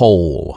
whole